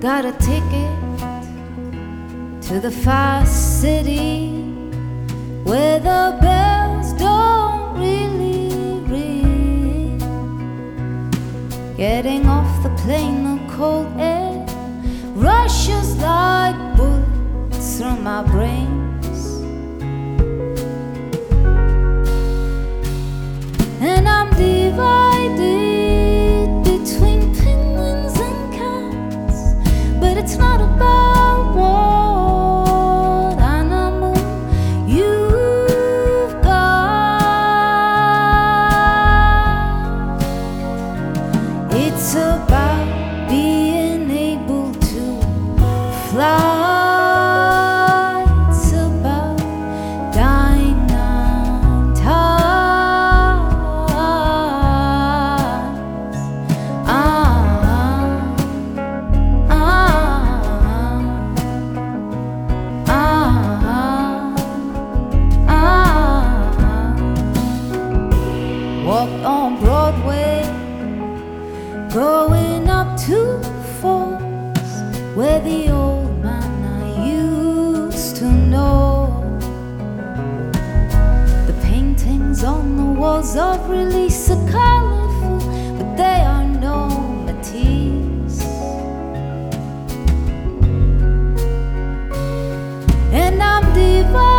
got a ticket to the fast city where the bells don't really ring. Getting off the plane, the cold air rushes like bullets through my brains. Up Falls, where the old man I used to know. The paintings on the walls of release are colorful, but they are no Matisse. And I'm divided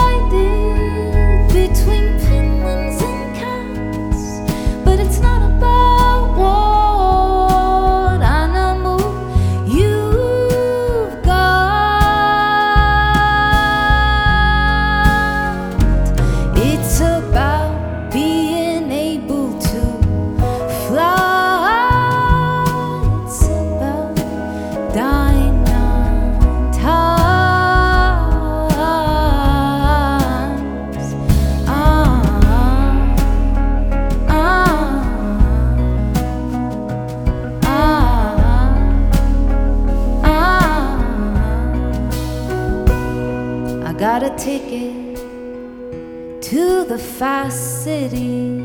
got a ticket to the fast city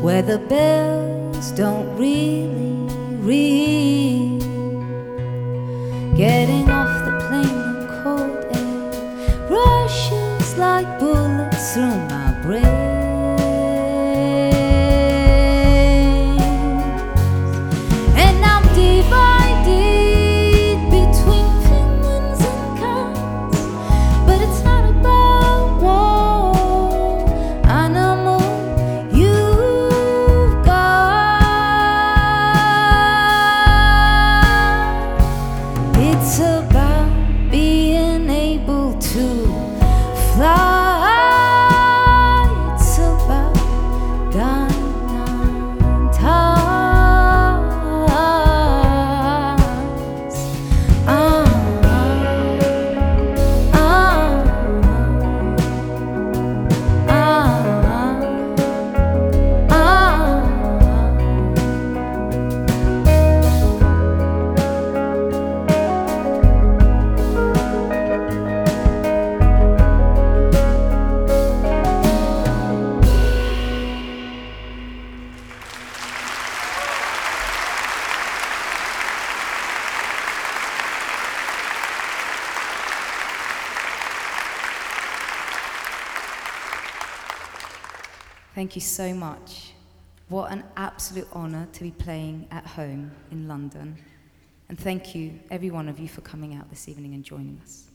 where the bells don't really ring. Getting off the plane, the cold air rushes like bullets through my Thank you so much. What an absolute honour to be playing at home in London. And thank you, every one of you, for coming out this evening and joining us.